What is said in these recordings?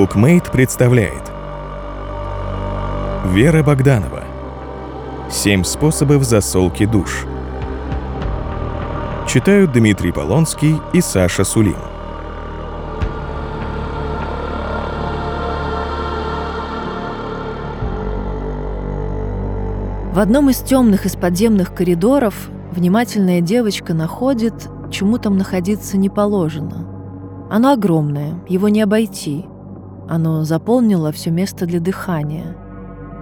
Букмейт представляет Вера Богданова Семь способов засолки душ Читают Дмитрий Полонский и Саша Сулин В одном из темных из подземных коридоров внимательная девочка находит, чему там находиться не положено. Оно огромное, его не обойти. Оно заполнило все место для дыхания.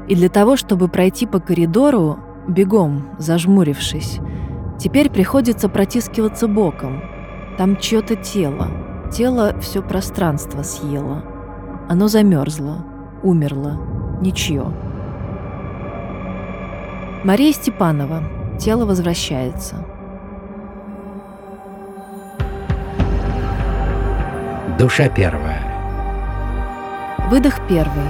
И для того, чтобы пройти по коридору, бегом, зажмурившись, теперь приходится протискиваться боком. Там чье-то тело. Тело все пространство съело. Оно замерзло, умерло, ничье. Мария Степанова. Тело возвращается. Душа первая. Выдох первый.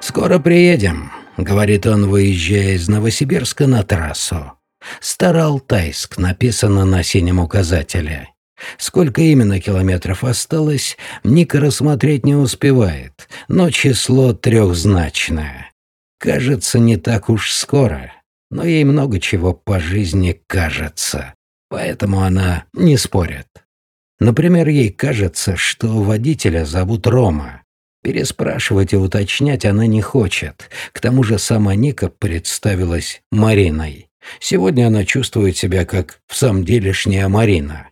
«Скоро приедем», — говорит он, выезжая из Новосибирска на трассу. «Староалтайск» написано на синем указателе. Сколько именно километров осталось, Ника рассмотреть не успевает, но число трехзначное. Кажется, не так уж скоро, но ей много чего по жизни кажется, поэтому она не спорит. Например, ей кажется, что водителя зовут Рома. Переспрашивать и уточнять она не хочет. К тому же сама Ника представилась Мариной. Сегодня она чувствует себя как в самом делешняя Марина.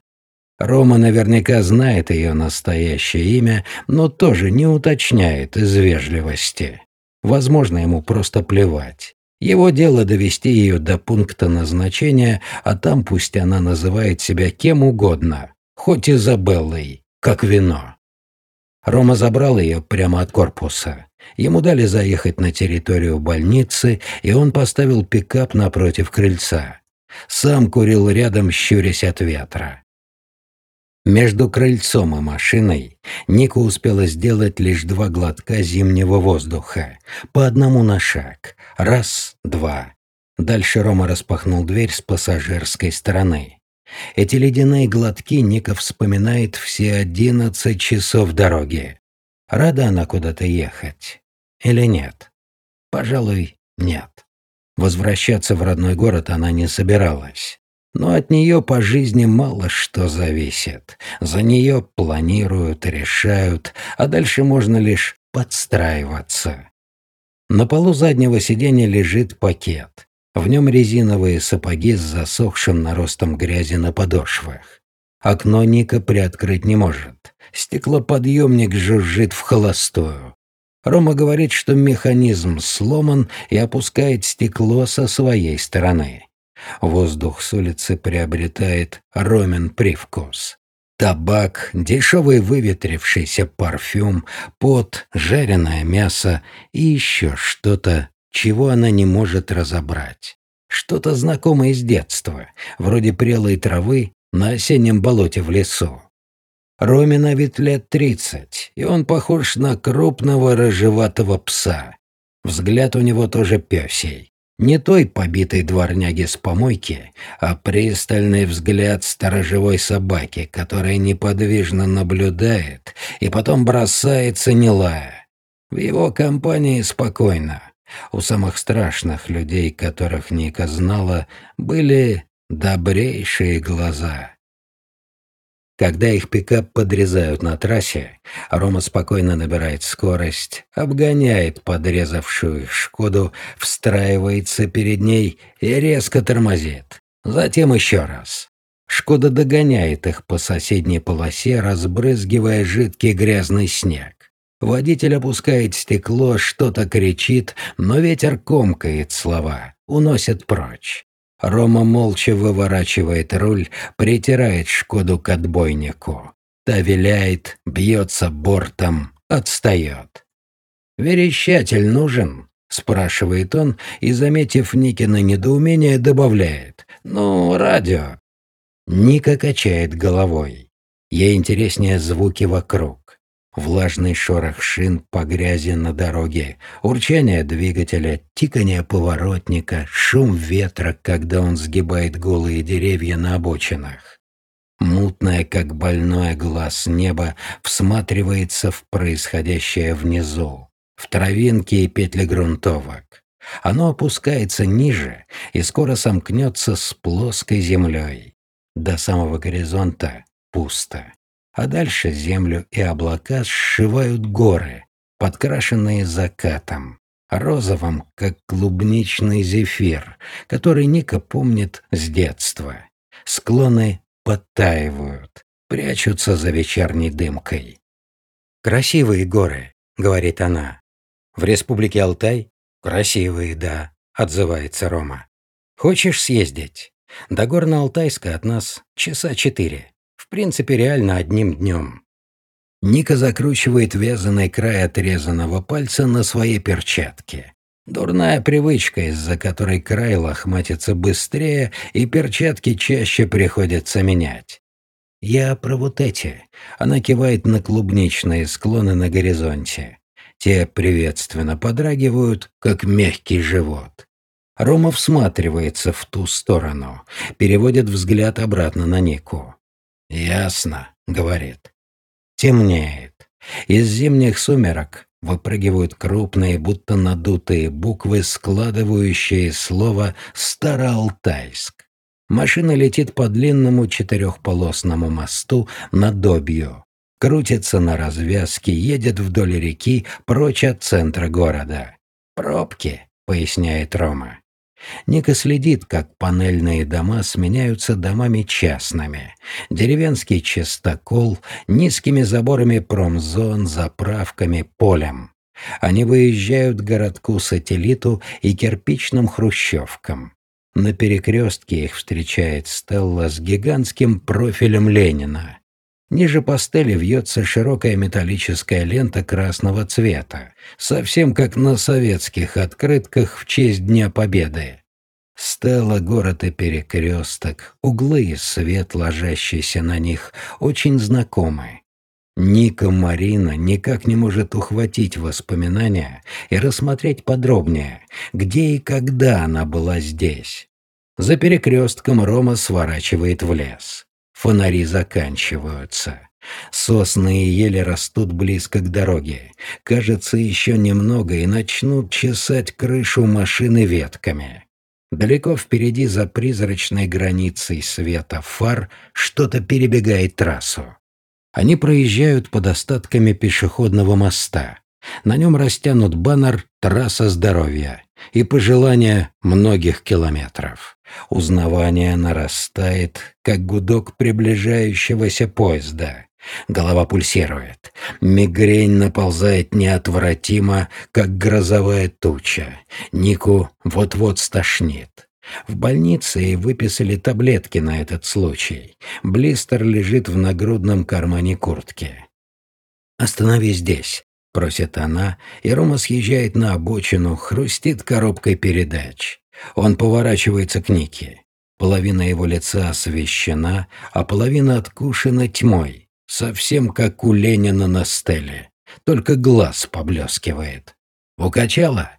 Рома наверняка знает ее настоящее имя, но тоже не уточняет из вежливости. Возможно, ему просто плевать. Его дело довести ее до пункта назначения, а там пусть она называет себя кем угодно, хоть Изабеллой, как вино. Рома забрал ее прямо от корпуса. Ему дали заехать на территорию больницы, и он поставил пикап напротив крыльца. Сам курил рядом, щурясь от ветра. Между крыльцом и машиной Ника успела сделать лишь два глотка зимнего воздуха, по одному на шаг. Раз, два. Дальше Рома распахнул дверь с пассажирской стороны. Эти ледяные глотки Ника вспоминает все одиннадцать часов дороги. Рада она куда-то ехать? Или нет? Пожалуй, нет. Возвращаться в родной город она не собиралась. Но от нее по жизни мало что зависит. За нее планируют, решают, а дальше можно лишь подстраиваться. На полу заднего сиденья лежит пакет. В нем резиновые сапоги с засохшим наростом грязи на подошвах. Окно Ника приоткрыть не может. Стеклоподъемник жужжит в холостую. Рома говорит, что механизм сломан и опускает стекло со своей стороны. Воздух с улицы приобретает ромен привкус. Табак, дешевый выветрившийся парфюм, пот, жареное мясо и еще что-то, чего она не может разобрать. Что-то знакомое из детства, вроде прелой травы на осеннем болоте в лесу. Роме на вид лет тридцать, и он похож на крупного рыжеватого пса. Взгляд у него тоже пёсей. Не той побитой дворняги с помойки, а пристальный взгляд сторожевой собаки, которая неподвижно наблюдает и потом бросается не лая. В его компании спокойно. У самых страшных людей, которых Ника знала, были добрейшие глаза. Когда их пикап подрезают на трассе, Рома спокойно набирает скорость, обгоняет подрезавшую их «Шкоду», встраивается перед ней и резко тормозит. Затем еще раз. «Шкода» догоняет их по соседней полосе, разбрызгивая жидкий грязный снег. Водитель опускает стекло, что-то кричит, но ветер комкает слова, уносит прочь. Рома молча выворачивает руль, притирает «Шкоду» к отбойнику. Та виляет, бьется бортом, отстает. «Верещатель нужен?» — спрашивает он и, заметив Никина недоумение, добавляет. «Ну, радио». Ника качает головой. Ей интереснее звуки вокруг влажный шорох шин по грязи на дороге, урчание двигателя, тикание поворотника, шум ветра, когда он сгибает голые деревья на обочинах. Мутно бесцветное, как больное глаз неба, всматривается в происходящее внизу, в травинки и петли грунтовок. Оно опускается ниже и скоро сомкнется с плоской землей. До самого горизонта пусто. А дальше землю и облака сшивают горы, подкрашенные закатом, розовым, как клубничный зефир, который Ника помнит с детства. Склоны подтаивают, прячутся за вечерней дымкой. «Красивые горы», — говорит она. «В республике Алтай «Красивые, да», — отзывается Рома. «Хочешь съездить? До Горно-Алтайска от нас часа четыре. В принципе, реально одним днем». Ника закручивает вязаный край отрезанного пальца на своей перчатке. Дурная привычка, из-за которой край лохматится быстрее, и перчатки чаще приходится менять. «Я про вот эти». Она кивает на клубничные склоны на горизонте. Те приветственно подрагивают, как мягкий живот. Рома всматривается в ту сторону, переводит взгляд обратно на Нику. «Ясно», — говорит. Темнеет. Из зимних сумерок выпрыгивают крупные, будто надутые буквы, складывающие слово «Староалтайск». Машина летит по длинному четырехполосному мосту над Добью крутится на развязке, едет вдоль реки, прочь от центра города. «Пробки», — поясняет Рома. Ника следит, как панельные дома сменяются домами частными. Деревенский чистокол, низкими заборами промзон, заправками, полем. Они выезжают к городку-сателлиту и кирпичным хрущевкам. На перекрестке их встречает Стелла с гигантским профилем Ленина. Ниже пастели вьется широкая металлическая лента красного цвета, совсем как на советских открытках в честь Дня Победы. Стела, город и перекресток, углы и свет, ложащийся на них, очень знакомы. Ника Марина никак не может ухватить воспоминания и рассмотреть подробнее, где и когда она была здесь. За перекрестком Рома сворачивает в лес. Фонари заканчиваются. Сосны и ели растут близко к дороге. Кажется, еще немного и начнут чесать крышу машины ветками. Далеко впереди, за призрачной границей света фар, что-то перебегает трассу. Они проезжают под остатками пешеходного моста. На нем растянут баннер «Трасса здоровья» и пожелания многих километров. Узнавание нарастает, как гудок приближающегося поезда. Голова пульсирует. Мигрень наползает неотвратимо, как грозовая туча. Нику вот-вот стошнит. В больнице ей выписали таблетки на этот случай. Блистер лежит в нагрудном кармане куртки. «Останови здесь», — просит она, и Рома съезжает на обочину, хрустит коробкой передач. Он поворачивается к Нике. Половина его лица освещена, а половина откушена тьмой, совсем как у Ленина на стеле. Только глаз поблескивает. Укачала?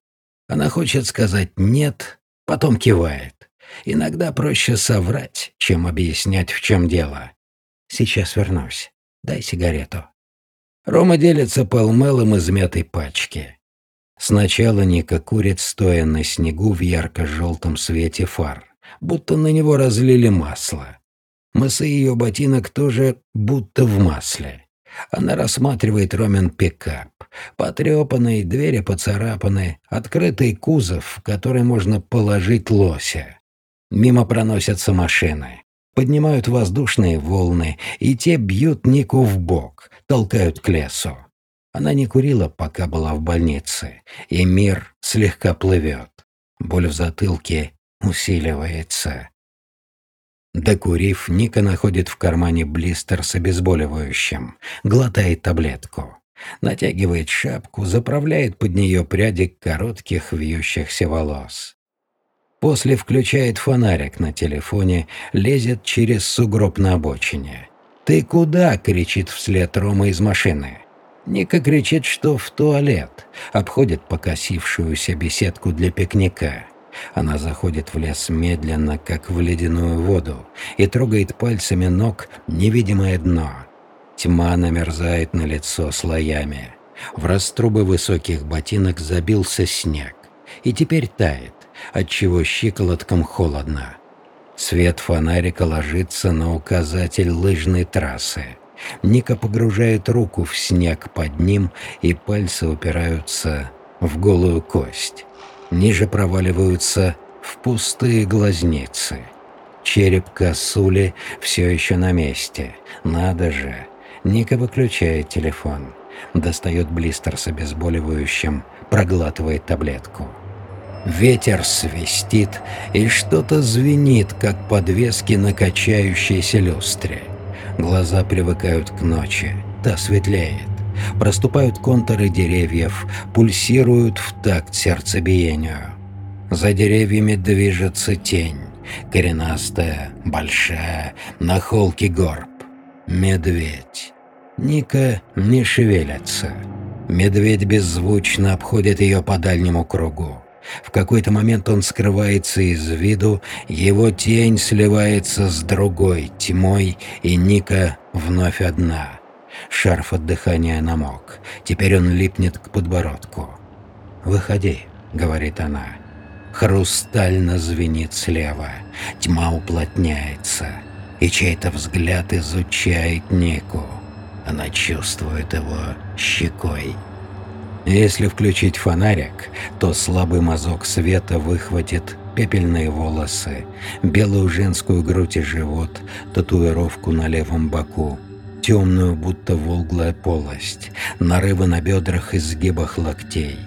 Она хочет сказать «нет», потом кивает. Иногда проще соврать, чем объяснять, в чем дело. Сейчас вернусь. Дай сигарету. Рома делится полмелом из мятой пачки. Сначала Ника курит, стоя на снегу в ярко-желтом свете фар, будто на него разлили масло. Мысы ее ботинок тоже будто в масле. Она рассматривает Ромин пикап. Потрепанные двери поцарапаны, открытый кузов, в который можно положить лося. Мимо проносятся машины. Поднимают воздушные волны, и те бьют Нику в бок, толкают к лесу. Она не курила, пока была в больнице, и мир слегка плывет. Боль в затылке усиливается. Докурив, Ника находит в кармане блистер с обезболивающим, глотает таблетку. Натягивает шапку, заправляет под нее пряди коротких вьющихся волос. После включает фонарик на телефоне, лезет через сугроб на обочине. «Ты куда?» — кричит вслед Рома из машины. Ника кричит, что в туалет, обходит покосившуюся беседку для пикника. Она заходит в лес медленно, как в ледяную воду, и трогает пальцами ног невидимое дно. Тьма намерзает на лицо слоями. В раструбы высоких ботинок забился снег, и теперь тает, отчего щиколоткам холодно. Свет фонарика ложится на указатель лыжной трассы. Ника погружает руку в снег под ним, и пальцы упираются в голую кость. Ниже проваливаются в пустые глазницы. Череп косули все еще на месте. Надо же. Ника выключает телефон. Достает блистер с обезболивающим, проглатывает таблетку. Ветер свистит, и что-то звенит, как подвески на качающейся люстре. Глаза привыкают к ночи, та светлеет. Проступают контуры деревьев, пульсируют в такт сердцебиению. За деревьями движется тень, коренастая, большая, на холке горб. Медведь. Ника не шевелится. Медведь беззвучно обходит ее по дальнему кругу. В какой-то момент он скрывается из виду, его тень сливается с другой тьмой, и Ника вновь одна. Шарф от дыхания намок. Теперь он липнет к подбородку. «Выходи», — говорит она. Хрустально звенит слева. Тьма уплотняется. И чей-то взгляд изучает Нику. Она чувствует его щекой. Если включить фонарик, то слабый мазок света выхватит пепельные волосы, белую женскую грудь и живот, татуировку на левом боку, темную, будто волглая полость, нарывы на бедрах и сгибах локтей.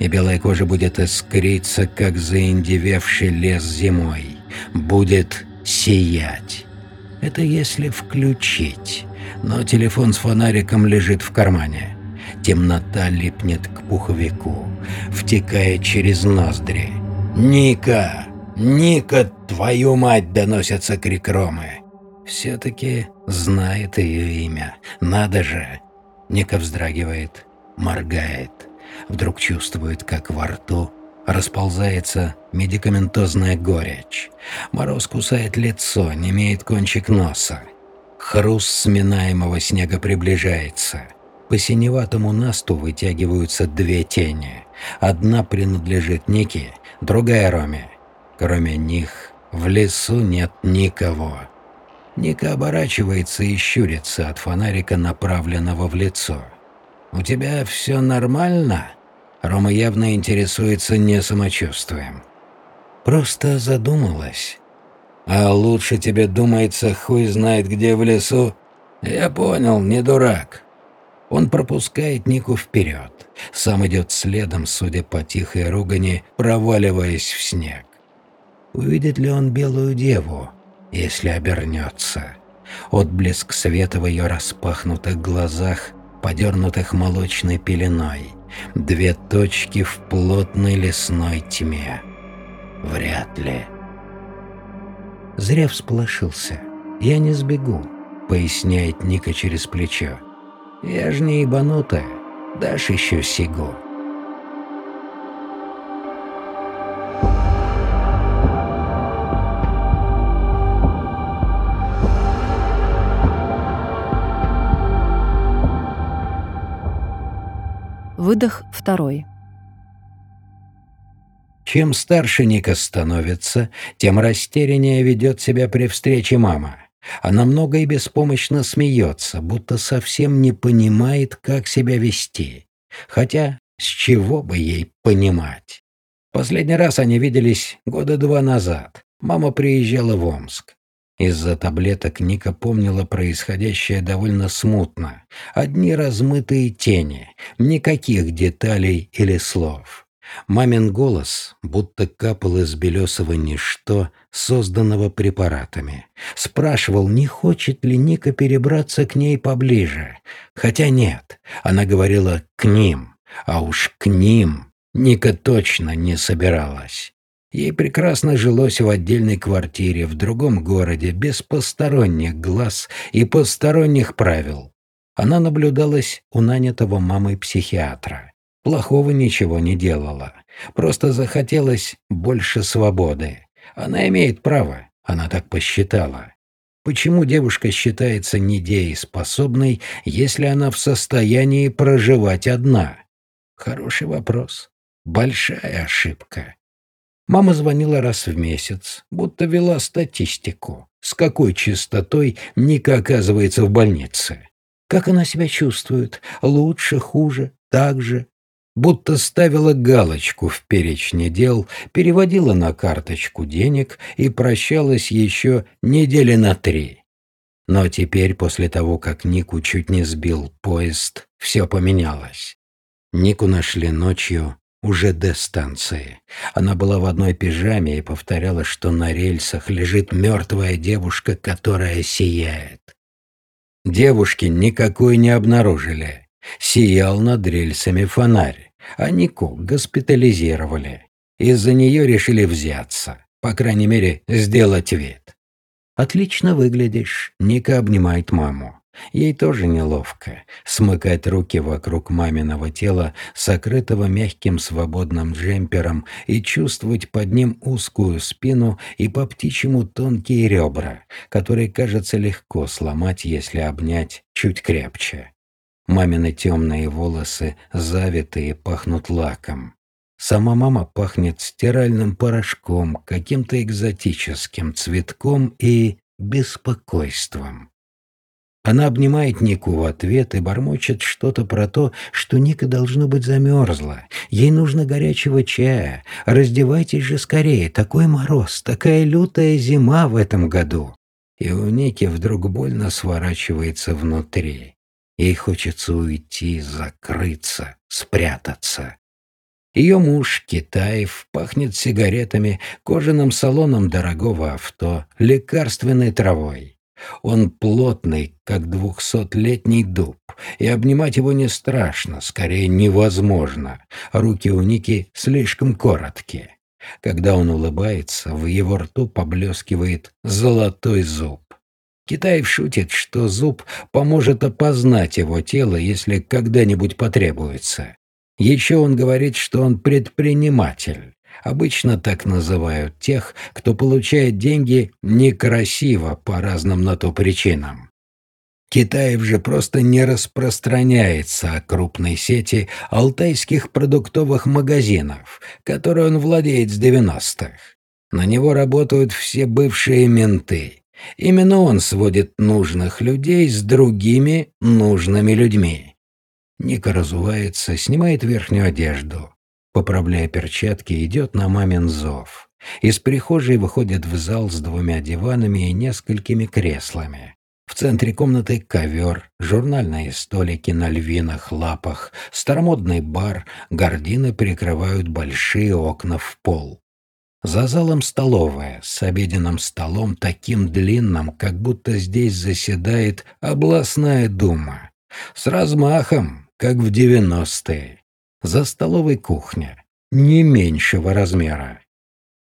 И белая кожа будет искриться, как заиндевевший лес зимой. Будет сиять. Это если включить. Но телефон с фонариком лежит в кармане. Темнота липнет к пуховику, втекая через ноздри. «Ника! Ника, твою мать!» — доносятся крик Ромы. Все-таки знает ее имя. Надо же. Ника вздрагивает, моргает. Вдруг чувствует, как во рту расползается медикаментозная горечь. Мороз кусает лицо, не имеет кончик носа. Хруст сминаемого снега приближается. По синеватому насту вытягиваются две тени. Одна принадлежит Нике, другая Роме. Кроме них в лесу нет никого. Ника оборачивается и щурится от фонарика, направленного в лицо. «У тебя все нормально?» Рома явно интересуется не самочувствием. «Просто задумалась. А лучше тебе думается, хуй знает где в лесу?» «Я понял, не дурак». Он пропускает Нику вперед. Сам идет следом, судя по тихой ругани, проваливаясь в снег. Увидит ли он белую деву? если обернется. Отблеск света в ее распахнутых глазах, подернутых молочной пеленой. Две точки в плотной лесной тьме. Вряд ли. Зря всполошился. «Я не сбегу», — поясняет Ника через плечо. «Я ж не ебанутая. Дашь еще сигу». Выдох второй. Чем старше Ника становится, тем растеряннее ведет себя при встрече мама. Она много и беспомощно смеется, будто совсем не понимает, как себя вести. Хотя с чего бы ей понимать? Последний раз они виделись года два назад. Мама приезжала в Омск. Из-за таблеток Ника помнила происходящее довольно смутно. Одни размытые тени, никаких деталей или слов. Мамин голос будто капал из белесого ничто, созданного препаратами. Спрашивал, не хочет ли Ника перебраться к ней поближе. Хотя нет, она говорила «к ним», а уж к ним Ника точно не собиралась. Ей прекрасно жилось в отдельной квартире в другом городе, без посторонних глаз и посторонних правил. Она наблюдалась у нанятого мамой психиатра. Плохого ничего не делала. Просто захотелось больше свободы. Она имеет право, она так посчитала. Почему девушка считается недееспособной, если она в состоянии проживать одна? Хороший вопрос. Большая ошибка. Мама звонила раз в месяц, будто вела статистику, с какой частотой Ника оказывается в больнице. Как она себя чувствует? Лучше, хуже, так же? Будто ставила галочку в перечне дел, переводила на карточку денег и прощалась еще недели на три. Но теперь, после того, как Нику чуть не сбил поезд, все поменялось. Нику нашли ночью уже до станции. Она была в одной пижаме и повторяла, что на рельсах лежит мертвая девушка, которая сияет. Девушки никакой не обнаружили. Сиял над рельсами фонарь, а Нику госпитализировали. Из-за нее решили взяться, по крайней мере, сделать вид. «Отлично выглядишь», — Ника обнимает маму. Ей тоже неловко смыкать руки вокруг маминого тела, сокрытого мягким свободным джемпером, и чувствовать под ним узкую спину и по птичьему тонкие ребра, которые кажется легко сломать, если обнять чуть крепче. Мамины темные волосы завитые пахнут лаком. Сама мама пахнет стиральным порошком, каким-то экзотическим цветком и беспокойством. Она обнимает Нику в ответ и бормочет что-то про то, что Ника должно быть замерзла. Ей нужно горячего чая. Раздевайтесь же скорее, такой мороз, такая лютая зима в этом году. И у Ники вдруг больно сворачивается внутри. Ей хочется уйти, закрыться, спрятаться. Ее муж, Китаев, пахнет сигаретами, кожаным салоном дорогого авто, лекарственной травой. Он плотный, как двухсотлетний дуб, и обнимать его не страшно, скорее невозможно. Руки у Ники слишком короткие. Когда он улыбается, в его рту поблескивает золотой зуб. Китаев шутит, что зуб поможет опознать его тело, если когда-нибудь потребуется. Еще он говорит, что он предприниматель. Обычно так называют тех, кто получает деньги некрасиво по разным на то причинам. Китаев же просто не распространяется о крупной сети алтайских продуктовых магазинов, которой он владеет с 90-х. На него работают все бывшие менты. Именно он сводит нужных людей с другими нужными людьми. Ника разувается, снимает верхнюю одежду. Поправляя перчатки, идет на мамин зов. Из прихожей выходит в зал с двумя диванами и несколькими креслами. В центре комнаты ковер, журнальные столики на львиных лапах, старомодный бар, гардины перекрывают большие окна в пол. За залом столовая с обеденным столом таким длинным, как будто здесь заседает областная дума. С размахом, как в девяностые. За столовой кухня, не меньшего размера.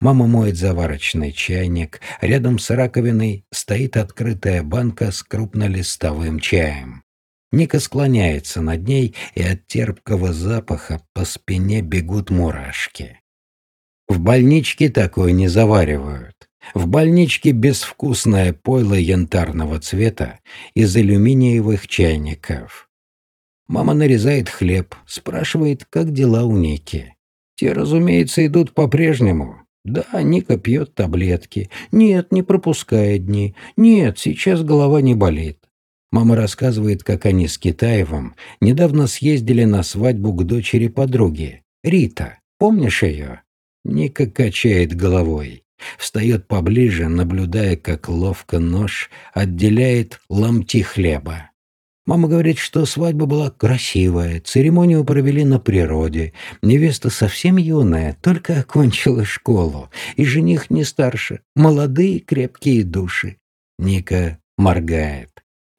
Мама моет заварочный чайник, рядом с раковиной стоит открытая банка с крупнолистовым чаем. Ника склоняется над ней, и от терпкого запаха по спине бегут мурашки. В больничке такое не заваривают. В больничке безвкусное пойло янтарного цвета из алюминиевых чайников. Мама нарезает хлеб, спрашивает, как дела у Ники. Те, разумеется, идут по-прежнему. Да, Ника пьет таблетки. Нет, не пропускает дни. Нет, сейчас голова не болит. Мама рассказывает, как они с Китаевым недавно съездили на свадьбу к дочери подруги. Рита, помнишь ее? Ника качает головой. Встает поближе, наблюдая, как ловко нож отделяет ломти хлеба. Мама говорит, что свадьба была красивая, церемонию провели на природе. Невеста совсем юная, только окончила школу, и жених не старше, молодые крепкие души. Ника моргает,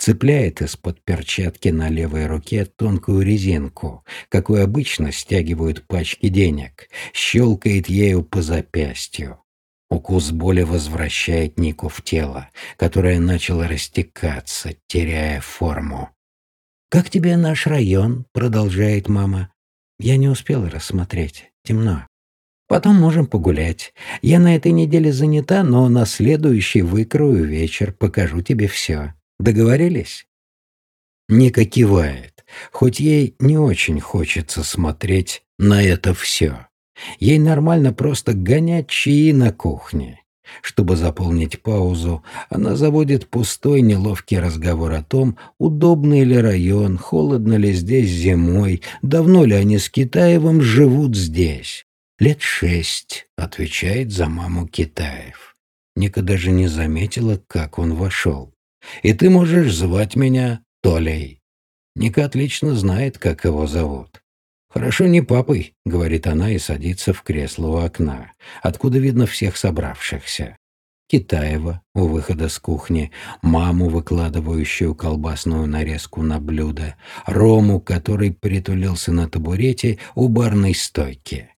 цепляет из-под перчатки на левой руке тонкую резинку, какую обычно стягивают пачки денег, щелкает ею по запястью. Укус боли возвращает Нику в тело, которое начало растекаться, теряя форму. «Как тебе наш район?» — продолжает мама. Я не успела рассмотреть. Темно. Потом можем погулять. Я на этой неделе занята, но на следующий выкрою вечер, покажу тебе все. Договорились?» Ника кивает, хоть ей не очень хочется смотреть на это все. Ей нормально просто гонять чаи на кухне. Чтобы заполнить паузу, она заводит пустой неловкий разговор о том, удобный ли район, холодно ли здесь зимой, давно ли они с Китаевым живут здесь. «Лет шесть», — отвечает за маму Китаев. Ника даже не заметила, как он вошел. «И ты можешь звать меня Толей». Ника отлично знает, как его зовут. «Хорошо не папой», — говорит она и садится в кресло у окна, откуда видно всех собравшихся. Китаева у выхода с кухни, маму, выкладывающую колбасную нарезку на блюдо, Рому, который притулился на табурете у барной стойки.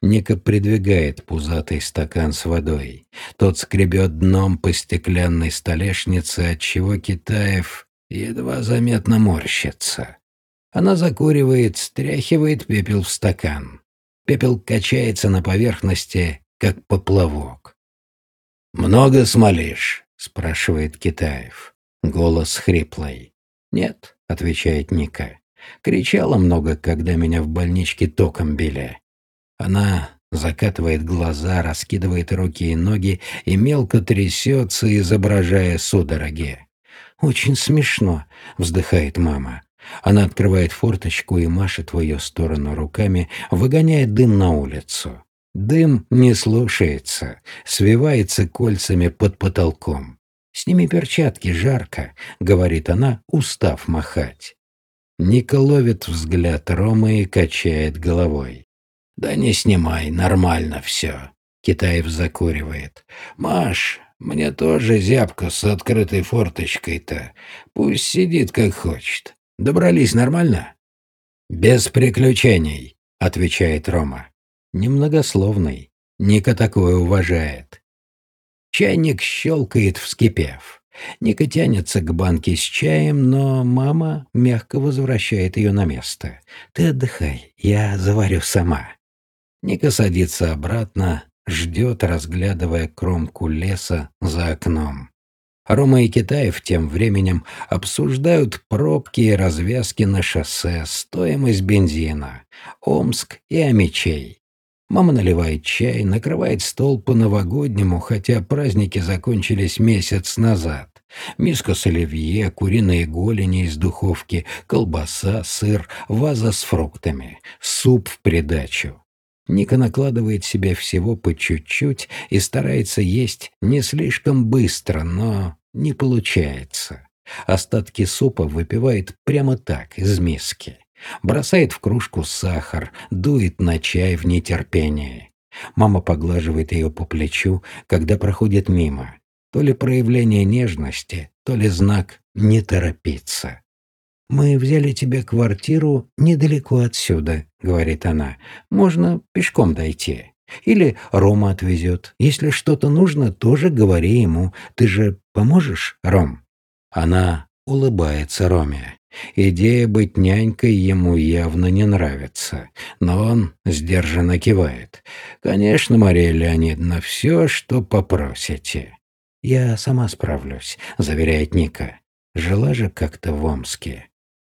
Ника придвигает пузатый стакан с водой. Тот скребет дном по стеклянной столешнице, отчего Китаев едва заметно морщится. Она закуривает, стряхивает пепел в стакан. Пепел качается на поверхности, как поплавок. «Много смолишь?» — спрашивает Китаев. Голос хриплый. «Нет», — отвечает Ника. «Кричала много, когда меня в больничке током били». Она закатывает глаза, раскидывает руки и ноги и мелко трясется, изображая судороги. «Очень смешно», — вздыхает мама. Она открывает форточку и машет в ее сторону руками, выгоняя дым на улицу. Дым не слушается, свивается кольцами под потолком. «Сними перчатки, жарко», — говорит она, устав махать. Ника ловит взгляд Ромы и качает головой. «Да не снимай, нормально все», — Китаев закуривает. «Маш, мне тоже зябко с открытой форточкой-то. Пусть сидит как хочет. Добрались нормально?» «Без приключений», — отвечает Рома. Немногословный. Ника такое уважает. Чайник щелкает, вскипев. Ника тянется к банке с чаем, но мама мягко возвращает ее на место. «Ты отдыхай, я заварю сама». Ника садится обратно, ждет, разглядывая кромку леса за окном. Рома и Китаев тем временем обсуждают пробки и развязки на шоссе, стоимость бензина, Омск и Амичей. Мама наливает чай, накрывает стол по-новогоднему, хотя праздники закончились месяц назад. Миска с оливье, куриные голени из духовки, колбаса, сыр, ваза с фруктами, суп в придачу. Ника накладывает себе всего по чуть-чуть и старается есть не слишком быстро, но не получается. Остатки супа выпивает прямо так, из миски. Бросает в кружку сахар, дует на чай в нетерпении. Мама поглаживает ее по плечу, когда проходит мимо. То ли проявление нежности, то ли знак «не торопиться». «Мы взяли тебе квартиру недалеко отсюда», — говорит она. «Можно пешком дойти. Или Рома отвезет. Если что-то нужно, тоже говори ему. Ты же поможешь, Ром?» Она улыбается Роме. Идея быть нянькой ему явно не нравится, но он сдержанно кивает. «Конечно, Мария Леонидовна, все, что попросите». «Я сама справлюсь», — заверяет Ника. «Жила же как-то в Омске.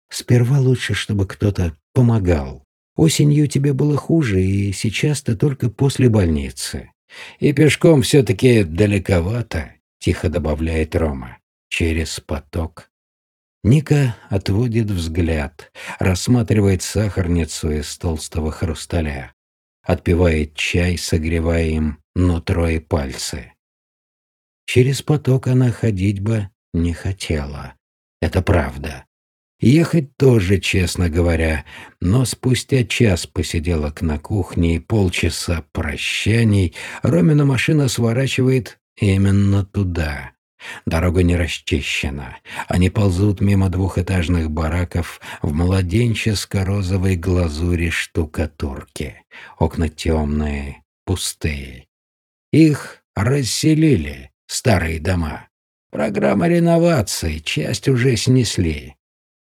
Сперва лучше, чтобы кто-то помогал. Осенью тебе было хуже, и сейчас ты только после больницы. И пешком все-таки далековато, тихо добавляет Рома. Через поток. Ника отводит взгляд, рассматривает сахарницу из толстого хрусталя, отпивает чай, согревая им нутро и пальцы. Через поток она ходить бы не хотела. Это правда. Ехать тоже, честно говоря, но спустя час посиделок на кухне и полчаса прощаний Ромина машина сворачивает именно туда. Дорога не расчищена. Они ползут мимо двухэтажных бараков в младенческо-розовой глазури штукатурки. Окна темные, пустые. Их расселили, старые дома. Программа реновации, часть уже снесли.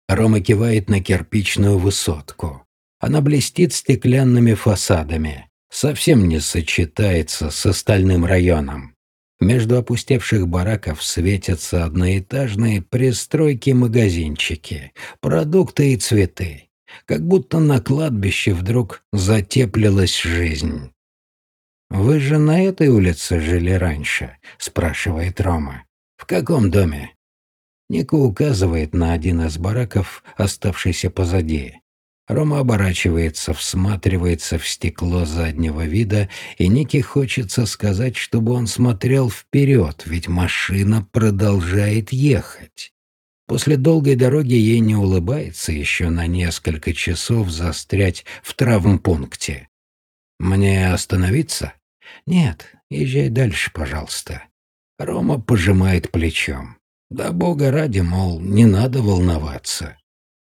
Рома кивает на кирпичную высотку. Она блестит стеклянными фасадами, совсем не сочетается с остальным районом. Между опустевших бараков светятся одноэтажные пристройки-магазинчики, продукты и цветы. Как будто на кладбище вдруг затеплилась жизнь. «Вы же на этой улице жили раньше?» — спрашивает Рома. «В каком доме?» Ника указывает на один из бараков, оставшийся позади. Рома оборачивается, всматривается в стекло заднего вида, и Нике хочется сказать, чтобы он смотрел вперед, ведь машина продолжает ехать. После долгой дороги ей не улыбается еще на несколько часов застрять в травмпункте. «Мне остановиться?» «Нет, езжай дальше, пожалуйста». Рома пожимает плечом. Да бога ради, мол, не надо волноваться.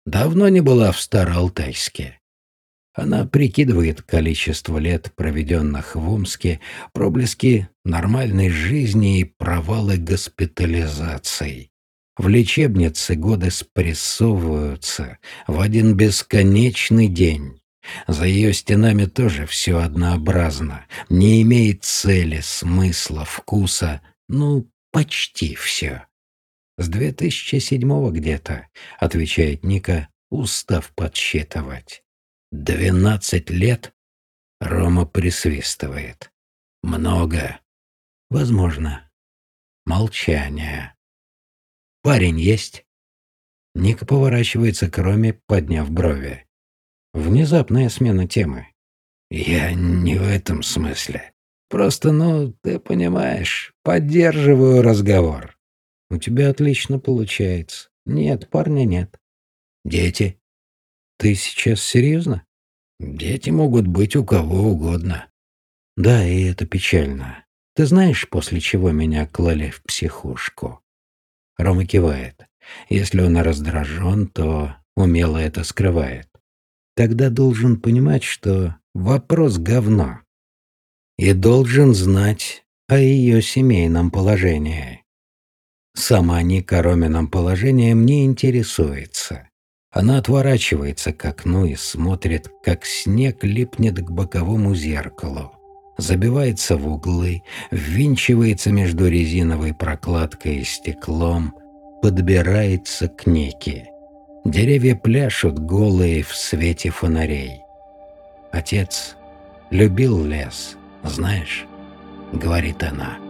Давно не была в Староалтайске. Она прикидывает количество лет, проведенных в Омске, проблески нормальной жизни и провалы госпитализаций. В лечебнице годы спрессовываются в один бесконечный день. За ее стенами тоже все однообразно, не имеет цели, смысла, вкуса, ну, почти все. «С 2007-го где-то», — отвечает Ника, устав подсчитывать. «Двенадцать лет?» — Рома присвистывает. «Много. Возможно. Молчание. Парень есть?» Ника поворачивается к Роме, подняв брови. Внезапная смена темы. «Я не в этом смысле. Просто, ну, ты понимаешь, поддерживаю разговор. У тебя отлично получается. Нет, парня нет. Дети. Ты сейчас серьезно? Дети могут быть у кого угодно. Да, и это печально. Ты знаешь, после чего меня клали в психушку? Рома кивает. Если он раздражен, то умело это скрывает. Тогда должен понимать, что вопрос говно. И должен знать о ее семейном положении. Сама Ника Ромином положением не интересуется. Она отворачивается к окну и смотрит, как снег липнет к боковому зеркалу. Забивается в углы, ввинчивается между резиновой прокладкой и стеклом, подбирается к Нике. Деревья пляшут голые в свете фонарей. Отец любил лес, знаешь, говорит она.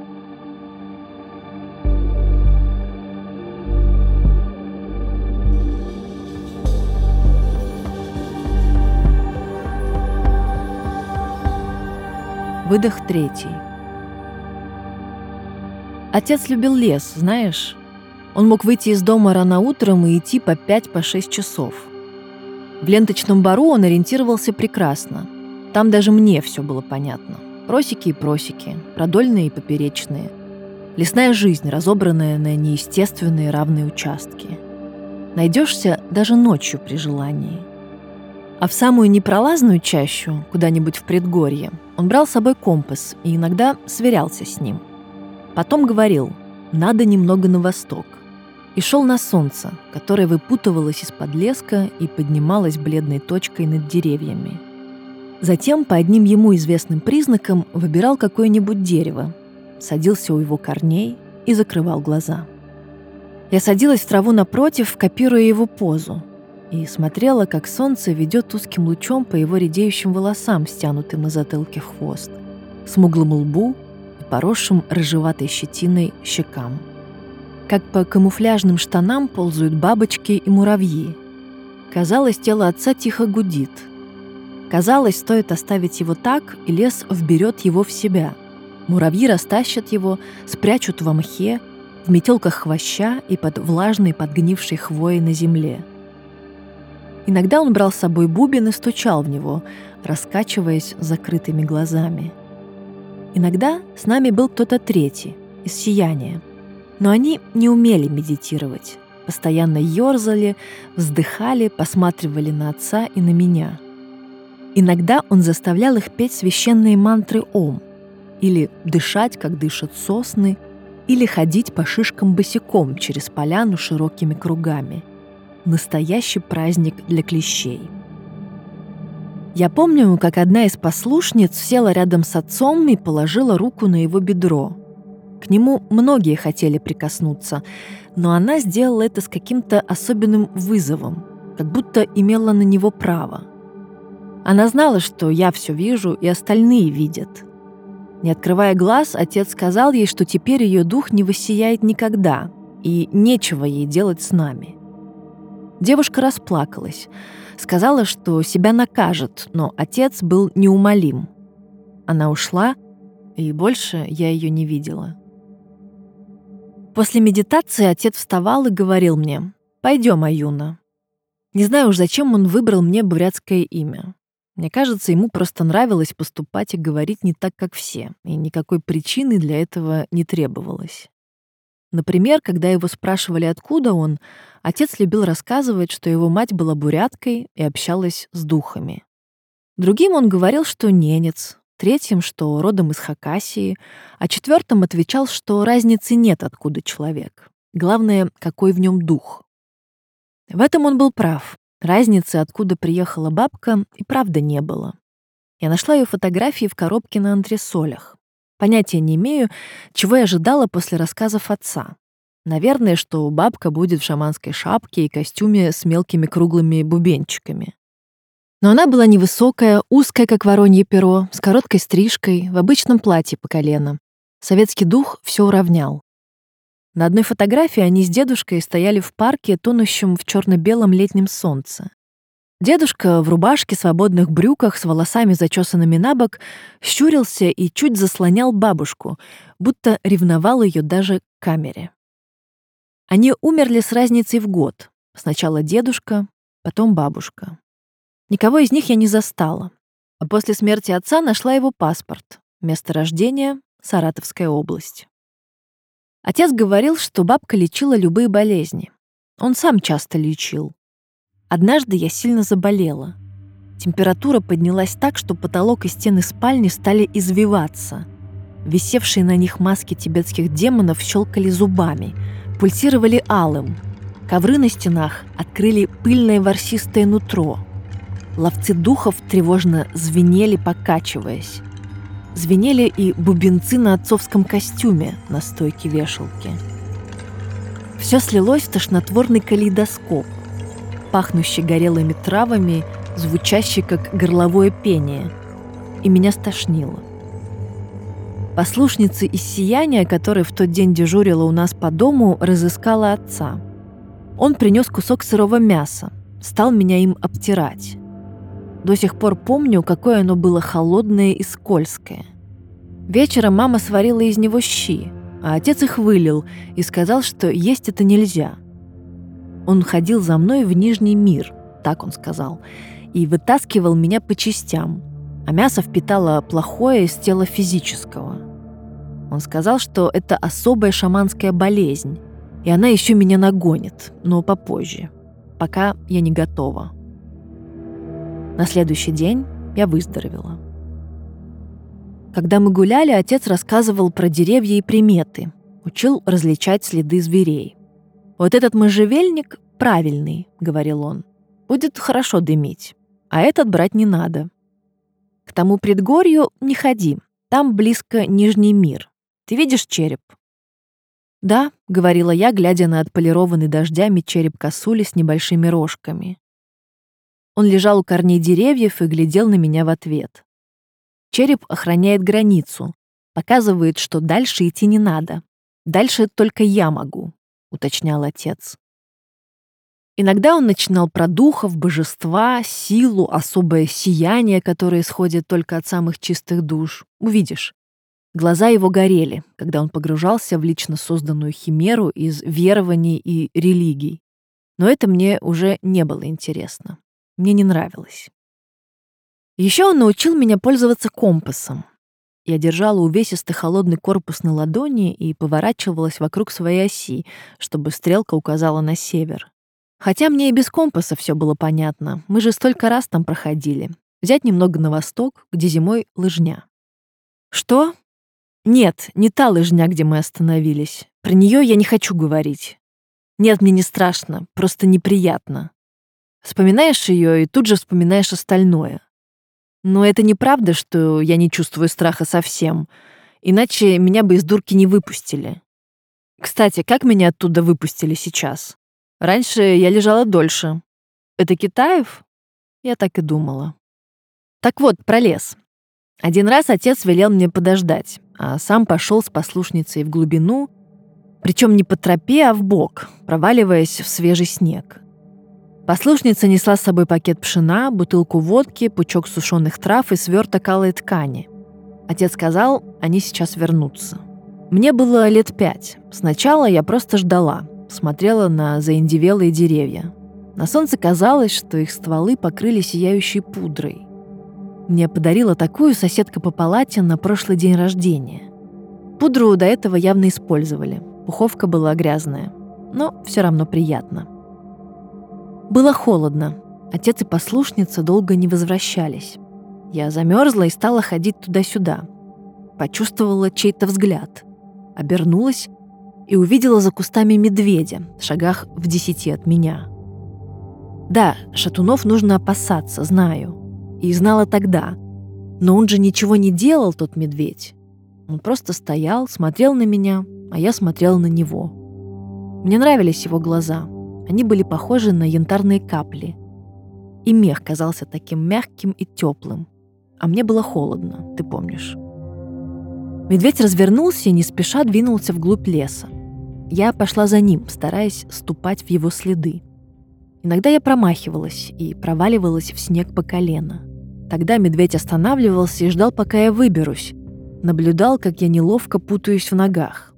Выдох третий. Отец любил лес, знаешь. Он мог выйти из дома рано утром и идти по 5-6 по часов. В ленточном бару он ориентировался прекрасно. Там даже мне все было понятно. Просеки и просеки, продольные и поперечные. Лесная жизнь, разобранная на неестественные равные участки. Найдешься даже ночью при желании – а в самую непролазную чащу, куда-нибудь в предгорье, он брал с собой компас и иногда сверялся с ним. Потом говорил «надо немного на восток» и шел на солнце, которое выпутывалось из-под леска и поднималось бледной точкой над деревьями. Затем по одним ему известным признакам выбирал какое-нибудь дерево, садился у его корней и закрывал глаза. Я садилась в траву напротив, копируя его позу, и смотрела, как солнце ведет узким лучом по его редеющим волосам, стянутым на затылке хвост, смуглому лбу и поросшим рыжеватой щетиной щекам. Как по камуфляжным штанам ползают бабочки и муравьи. Казалось, тело отца тихо гудит. Казалось, стоит оставить его так, и лес вберет его в себя. Муравьи растащат его, спрячут в мхе, в метелках хвоща и под влажной подгнившей хвоей на земле – Иногда он брал с собой бубен и стучал в него, раскачиваясь закрытыми глазами. Иногда с нами был кто-то третий, из сияния. Но они не умели медитировать. Постоянно ерзали, вздыхали, посматривали на отца и на меня. Иногда он заставлял их петь священные мантры «Ом», или дышать, как дышат сосны, или ходить по шишкам босиком через поляну широкими кругами – настоящий праздник для клещей. Я помню, как одна из послушниц села рядом с отцом и положила руку на его бедро. К нему многие хотели прикоснуться, но она сделала это с каким-то особенным вызовом, как будто имела на него право. Она знала, что я все вижу, и остальные видят. Не открывая глаз, отец сказал ей, что теперь ее дух не воссияет никогда, и нечего ей делать с нами. Девушка расплакалась, сказала, что себя накажет, но отец был неумолим. Она ушла, и больше я ее не видела. После медитации отец вставал и говорил мне, «Пойдем, Аюна». Не знаю уж, зачем он выбрал мне бурятское имя. Мне кажется, ему просто нравилось поступать и говорить не так, как все, и никакой причины для этого не требовалось. Например, когда его спрашивали, откуда он, отец любил рассказывать, что его мать была буряткой и общалась с духами. Другим он говорил, что ненец, третьим, что родом из Хакасии, а четвертым отвечал, что разницы нет, откуда человек. Главное, какой в нем дух. В этом он был прав. Разницы, откуда приехала бабка, и правда не было. Я нашла ее фотографии в коробке на антресолях. Понятия не имею, чего я ожидала после рассказов отца. Наверное, что бабка будет в шаманской шапке и костюме с мелкими круглыми бубенчиками. Но она была невысокая, узкая, как воронье перо, с короткой стрижкой, в обычном платье по колено. Советский дух все уравнял. На одной фотографии они с дедушкой стояли в парке, тонущем в черно-белом летнем солнце. Дедушка в рубашке, свободных брюках, с волосами зачесанными на бок, щурился и чуть заслонял бабушку, будто ревновал ее даже к камере. Они умерли с разницей в год. Сначала дедушка, потом бабушка. Никого из них я не застала. А после смерти отца нашла его паспорт. Место рождения — Саратовская область. Отец говорил, что бабка лечила любые болезни. Он сам часто лечил. Однажды я сильно заболела. Температура поднялась так, что потолок и стены спальни стали извиваться. Висевшие на них маски тибетских демонов щелкали зубами, пульсировали алым. Ковры на стенах открыли пыльное ворсистое нутро. Ловцы духов тревожно звенели, покачиваясь. Звенели и бубенцы на отцовском костюме на стойке вешалки. Все слилось в тошнотворный калейдоскоп, пахнущий горелыми травами, звучащий как горловое пение, и меня стошнило. Послушница из сияния, которая в тот день дежурила у нас по дому, разыскала отца. Он принес кусок сырого мяса, стал меня им обтирать. До сих пор помню, какое оно было холодное и скользкое. Вечером мама сварила из него щи, а отец их вылил и сказал, что есть это нельзя. Он ходил за мной в Нижний мир, так он сказал, и вытаскивал меня по частям, а мясо впитало плохое из тела физического. Он сказал, что это особая шаманская болезнь, и она еще меня нагонит, но попозже, пока я не готова. На следующий день я выздоровела. Когда мы гуляли, отец рассказывал про деревья и приметы, учил различать следы зверей. «Вот этот можжевельник правильный», — говорил он, — «будет хорошо дымить, а этот брать не надо. К тому предгорью не ходи, там близко Нижний мир. Ты видишь череп?» «Да», — говорила я, глядя на отполированный дождями череп косули с небольшими рожками. Он лежал у корней деревьев и глядел на меня в ответ. Череп охраняет границу, показывает, что дальше идти не надо. Дальше только я могу, уточнял отец. Иногда он начинал про духов, божества, силу, особое сияние, которое исходит только от самых чистых душ. Увидишь. Глаза его горели, когда он погружался в лично созданную химеру из верований и религий. Но это мне уже не было интересно. Мне не нравилось. Еще он научил меня пользоваться компасом. Я держала увесистый холодный корпус на ладони и поворачивалась вокруг своей оси, чтобы стрелка указала на север. Хотя мне и без компаса все было понятно. Мы же столько раз там проходили. Взять немного на восток, где зимой лыжня. Что? Нет, не та лыжня, где мы остановились. Про нее я не хочу говорить. Нет, мне не страшно, просто неприятно. Вспоминаешь ее и тут же вспоминаешь остальное. Но это неправда, что я не чувствую страха совсем. Иначе меня бы из дурки не выпустили. Кстати, как меня оттуда выпустили сейчас? Раньше я лежала дольше. Это Китаев? Я так и думала. Так вот, про лес. Один раз отец велел мне подождать, а сам пошел с послушницей в глубину, причем не по тропе, а в бок, проваливаясь в свежий снег. Послушница несла с собой пакет пшена, бутылку водки, пучок сушеных трав и сверток алой ткани. Отец сказал, они сейчас вернутся. Мне было лет пять. Сначала я просто ждала, смотрела на заиндевелые деревья. На солнце казалось, что их стволы покрыли сияющей пудрой. Мне подарила такую соседка по палате на прошлый день рождения. Пудру до этого явно использовали. Пуховка была грязная, но все равно приятно. Было холодно. Отец и послушница долго не возвращались. Я замерзла и стала ходить туда-сюда. Почувствовала чей-то взгляд. Обернулась и увидела за кустами медведя, в шагах в десяти от меня. Да, шатунов нужно опасаться, знаю. И знала тогда. Но он же ничего не делал, тот медведь. Он просто стоял, смотрел на меня, а я смотрела на него. Мне нравились его глаза. Они были похожи на янтарные капли. И мех казался таким мягким и теплым. А мне было холодно, ты помнишь. Медведь развернулся и не спеша двинулся вглубь леса. Я пошла за ним, стараясь ступать в его следы. Иногда я промахивалась и проваливалась в снег по колено. Тогда медведь останавливался и ждал, пока я выберусь. Наблюдал, как я неловко путаюсь в ногах.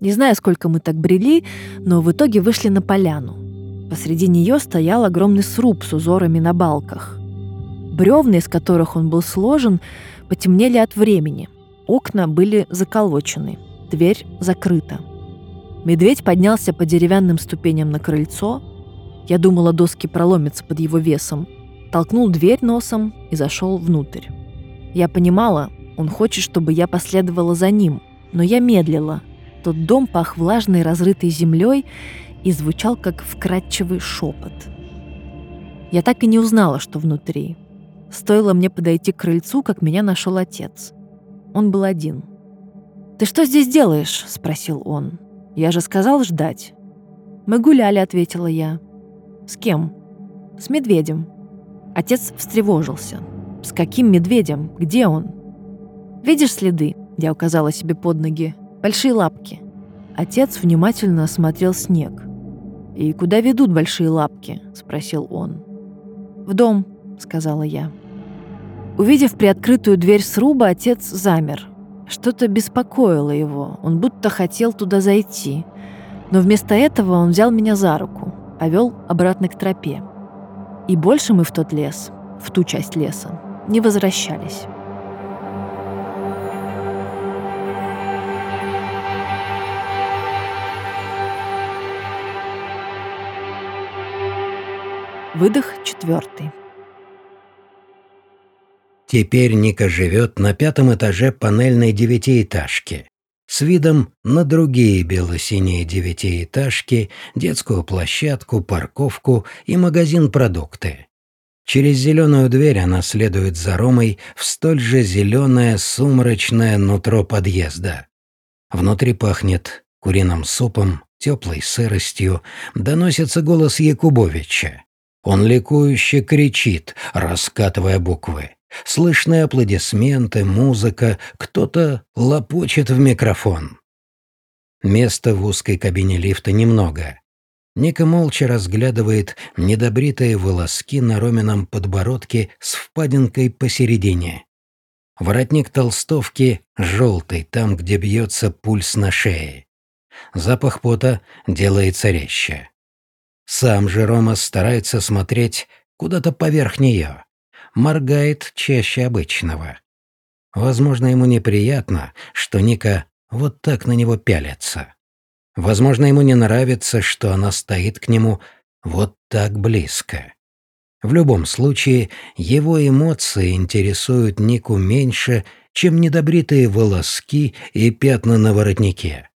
Не знаю, сколько мы так брели, но в итоге вышли на поляну. Посреди нее стоял огромный сруб с узорами на балках. Бревна, из которых он был сложен, потемнели от времени. Окна были заколочены, дверь закрыта. Медведь поднялся по деревянным ступеням на крыльцо. Я думала, доски проломятся под его весом. Толкнул дверь носом и зашел внутрь. Я понимала, он хочет, чтобы я последовала за ним, но я медлила — тот дом пах влажной разрытой землей и звучал как вкрадчивый шепот. Я так и не узнала, что внутри. Стоило мне подойти к крыльцу, как меня нашел отец. Он был один. «Ты что здесь делаешь?» — спросил он. «Я же сказал ждать». «Мы гуляли», — ответила я. «С кем?» «С медведем». Отец встревожился. «С каким медведем? Где он?» «Видишь следы?» — я указала себе под ноги. Большие лапки. Отец внимательно осмотрел снег. «И куда ведут большие лапки?» — спросил он. «В дом», — сказала я. Увидев приоткрытую дверь сруба, отец замер. Что-то беспокоило его, он будто хотел туда зайти. Но вместо этого он взял меня за руку, повел обратно к тропе. И больше мы в тот лес, в ту часть леса, не возвращались. Выдох четвертый. Теперь Ника живет на пятом этаже панельной девятиэтажки с видом на другие бело-синие девятиэтажки, детскую площадку, парковку и магазин продукты. Через зеленую дверь она следует за Ромой в столь же зеленое сумрачное нутро подъезда. Внутри пахнет куриным супом, теплой сыростью, доносится голос Якубовича. Он ликующе кричит, раскатывая буквы. Слышны аплодисменты, музыка, кто-то лопочет в микрофон. Места в узкой кабине лифта немного. Ника молча разглядывает недобритые волоски на роменом подбородке с впадинкой посередине. Воротник толстовки желтый, там, где бьется пульс на шее. Запах пота делается резче. Сам же Рома старается смотреть куда-то поверх нее. Моргает чаще обычного. Возможно, ему неприятно, что Ника вот так на него пялится. Возможно, ему не нравится, что она стоит к нему вот так близко. В любом случае, его эмоции интересуют Нику меньше, чем недобритые волоски и пятна на воротнике.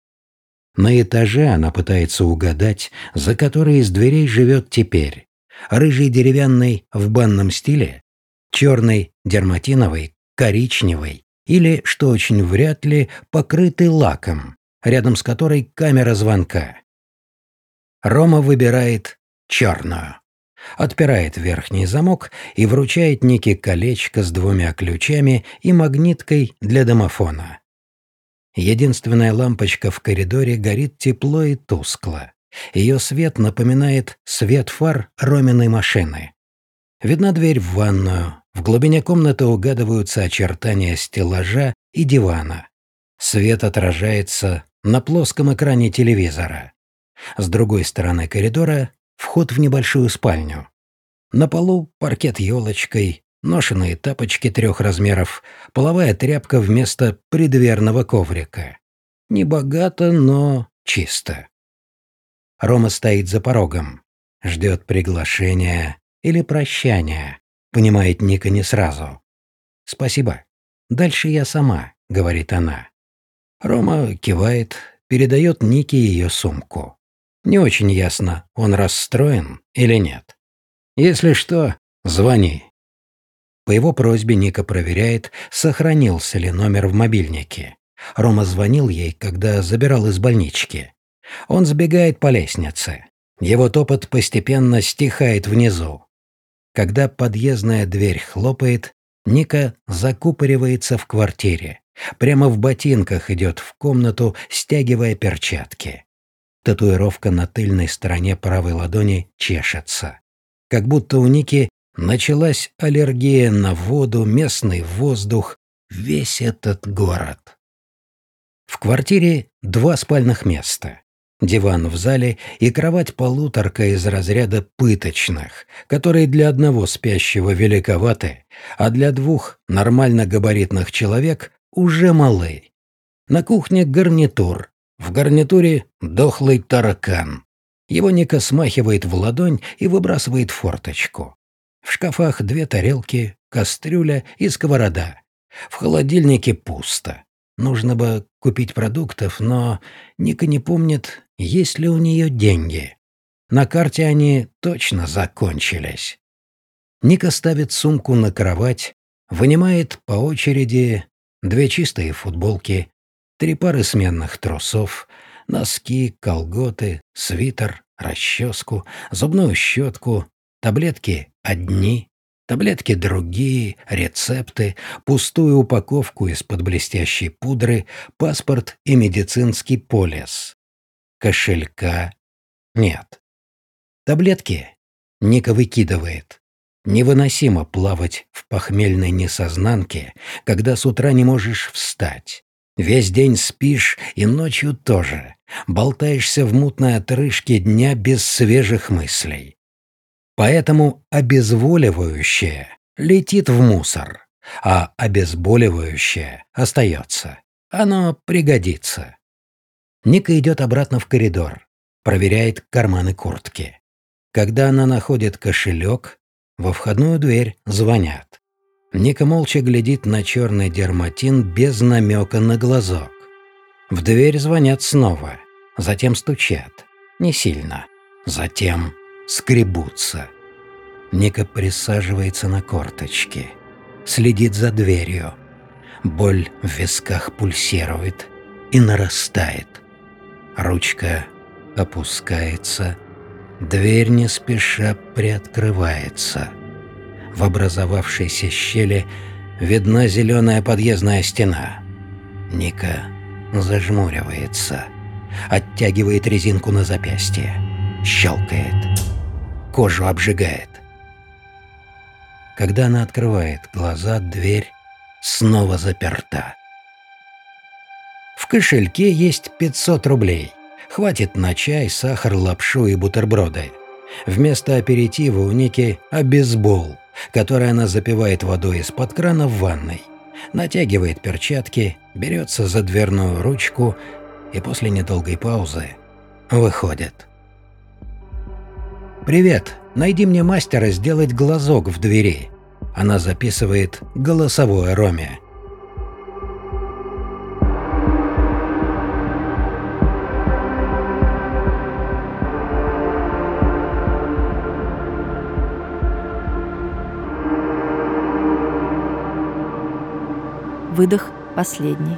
На этаже она пытается угадать, за которой из дверей живет теперь. Рыжий деревянный в банном стиле, черный дерматиновый, коричневый или, что очень вряд ли, покрытый лаком, рядом с которой камера звонка. Рома выбирает черную. Отпирает верхний замок и вручает Нике колечко с двумя ключами и магниткой для домофона. Единственная лампочка в коридоре горит тепло и тускло. Ее свет напоминает свет фар Роминой машины. Видна дверь в ванную. В глубине комнаты угадываются очертания стеллажа и дивана. Свет отражается на плоском экране телевизора. С другой стороны коридора – вход в небольшую спальню. На полу паркет елочкой, ношеные тапочки трех размеров, половая тряпка вместо предверного коврика. Небогато, но чисто. Рома стоит за порогом, ждет приглашения или прощания, понимает Ника не сразу. «Спасибо. Дальше я сама», — говорит она. Рома кивает, передает Нике ее сумку. Не очень ясно, он расстроен или нет. «Если что, звони». По его просьбе Ника проверяет, сохранился ли номер в мобильнике. Рома звонил ей, когда забирал из больнички. Он сбегает по лестнице. Его топот постепенно стихает внизу. Когда подъездная дверь хлопает, Ника закупоривается в квартире. Прямо в ботинках идет в комнату, стягивая перчатки. Татуировка на тыльной стороне правой ладони чешется. Как будто у Ники началась аллергия на воду, местный воздух, весь этот город. В квартире два спальных места диван в зале и кровать-полуторка из разряда пыточных, которые для одного спящего великоваты, а для двух нормально габаритных человек уже малы. На кухне гарнитур, в гарнитуре дохлый таракан. Его Ника смахивает в ладонь и выбрасывает форточку. В шкафах две тарелки, кастрюля и сковорода. В холодильнике пусто. Нужно бы купить продуктов, но Ника не помнит, есть ли у нее деньги. На карте они точно закончились. Ника ставит сумку на кровать, вынимает по очереди две чистые футболки, три пары сменных трусов, носки, колготы, свитер, расческу, зубную щетку, таблетки одни, Таблетки другие, рецепты, пустую упаковку из-под блестящей пудры, паспорт и медицинский полис. Кошелька нет. Таблетки Ника выкидывает. Невыносимо плавать в похмельной несознанке, когда с утра не можешь встать. Весь день спишь и ночью тоже. Болтаешься в мутной отрыжке дня без свежих мыслей. Поэтому обезболивающее летит в мусор, а обезболивающее остается. Оно пригодится. Ника идет обратно в коридор, проверяет карманы куртки. Когда она находит кошелек, во входную дверь звонят. Ника молча глядит на черный дерматин без намека на глазок. В дверь звонят снова, затем стучат. Не сильно. Затем скребутся. Ника присаживается на корточки, следит за дверью. Боль в висках пульсирует и нарастает. Ручка опускается, дверь не спеша приоткрывается. В образовавшейся щели видна зеленая подъездная стена. Ника зажмуривается, оттягивает резинку на запястье, щелкает кожу обжигает. Когда она открывает глаза, дверь снова заперта. В кошельке есть 500 рублей. Хватит на чай, сахар, лапшу и бутерброды. Вместо аперитива у Ники обезбол, который она запивает водой из-под крана в ванной. Натягивает перчатки, берется за дверную ручку и после недолгой паузы выходит. «Привет, найди мне мастера сделать глазок в двери». Она записывает голосовое Роме. выдох последний.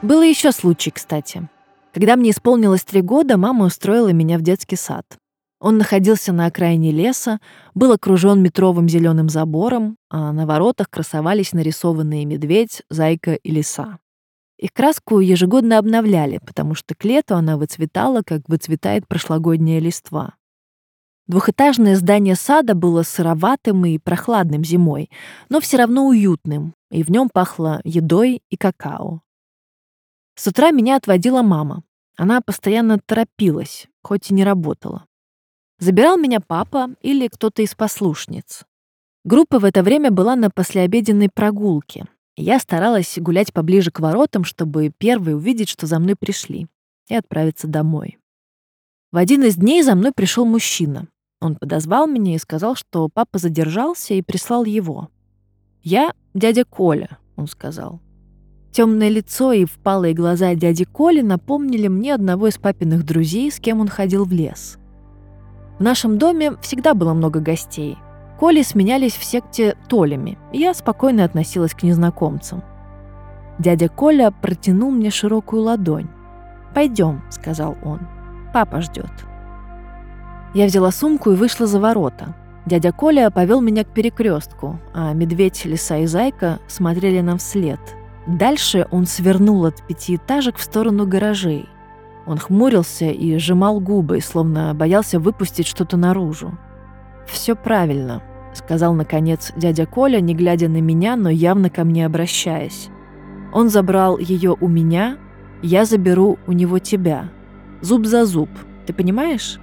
Был еще случай, кстати. Когда мне исполнилось три года, мама устроила меня в детский сад. Он находился на окраине леса, был окружен метровым зеленым забором, а на воротах красовались нарисованные медведь, зайка и лиса. Их краску ежегодно обновляли, потому что к лету она выцветала, как выцветает прошлогодняя листва. Двухэтажное здание сада было сыроватым и прохладным зимой, но все равно уютным, и в нем пахло едой и какао. С утра меня отводила мама. Она постоянно торопилась, хоть и не работала. Забирал меня папа или кто-то из послушниц. Группа в это время была на послеобеденной прогулке. Я старалась гулять поближе к воротам, чтобы первой увидеть, что за мной пришли, и отправиться домой. В один из дней за мной пришел мужчина. Он подозвал меня и сказал, что папа задержался и прислал его. «Я дядя Коля», — он сказал. Темное лицо и впалые глаза дяди Коли напомнили мне одного из папиных друзей, с кем он ходил в лес. В нашем доме всегда было много гостей. Коли сменялись в секте Толями, и я спокойно относилась к незнакомцам. Дядя Коля протянул мне широкую ладонь. «Пойдем», — сказал он. «Папа ждет». Я взяла сумку и вышла за ворота. Дядя Коля повел меня к перекрестку, а медведь, лиса и зайка смотрели нам вслед. Дальше он свернул от пятиэтажек в сторону гаражей — он хмурился и сжимал губы, словно боялся выпустить что-то наружу. «Все правильно», — сказал, наконец, дядя Коля, не глядя на меня, но явно ко мне обращаясь. «Он забрал ее у меня, я заберу у него тебя. Зуб за зуб, ты понимаешь?»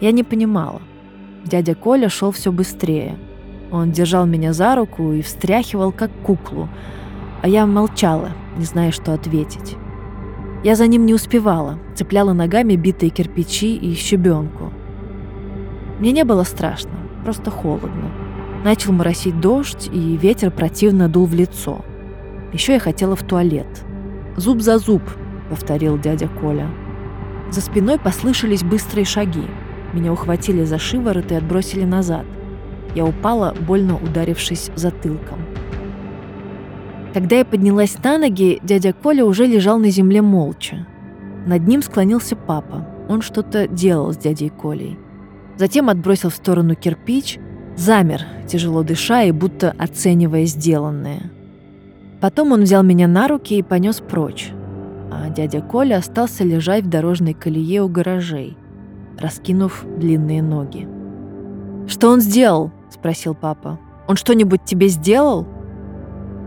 Я не понимала. Дядя Коля шел все быстрее. Он держал меня за руку и встряхивал, как куклу, а я молчала, не зная, что ответить. Я за ним не успевала, цепляла ногами битые кирпичи и щебенку. Мне не было страшно, просто холодно. Начал моросить дождь, и ветер противно дул в лицо. Еще я хотела в туалет. «Зуб за зуб», — повторил дядя Коля. За спиной послышались быстрые шаги. Меня ухватили за шиворот и отбросили назад. Я упала, больно ударившись затылком. Когда я поднялась на ноги, дядя Коля уже лежал на земле молча. Над ним склонился папа. Он что-то делал с дядей Колей. Затем отбросил в сторону кирпич, замер, тяжело дыша и будто оценивая сделанное. Потом он взял меня на руки и понес прочь, а дядя Коля остался лежать в дорожной колее у гаражей, раскинув длинные ноги. «Что он сделал?» – спросил папа. «Он что-нибудь тебе сделал?»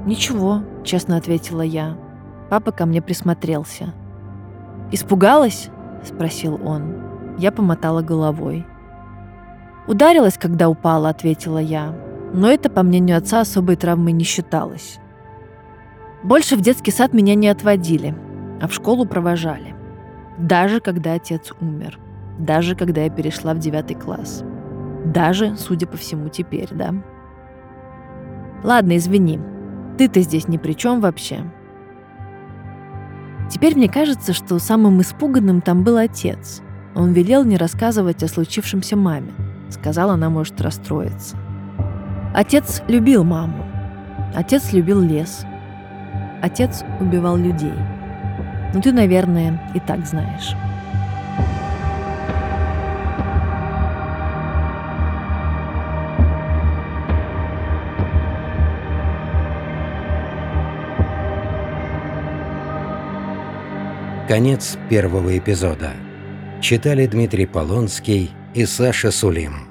«Ничего», — честно ответила я. Папа ко мне присмотрелся. «Испугалась?» — спросил он. Я помотала головой. «Ударилась, когда упала», — ответила я. Но это, по мнению отца, особой травмой не считалось. Больше в детский сад меня не отводили, а в школу провожали. Даже когда отец умер. Даже когда я перешла в девятый класс. Даже, судя по всему, теперь, да. Ладно, извини, ты-то здесь ни при чем вообще. Теперь мне кажется, что самым испуганным там был отец. Он велел не рассказывать о случившемся маме. Сказал, она может расстроиться. Отец любил маму. Отец любил лес. Отец убивал людей. Ну ты, наверное, и так знаешь. Конец первого эпизода. Читали Дмитрий Полонский и Саша Сулим.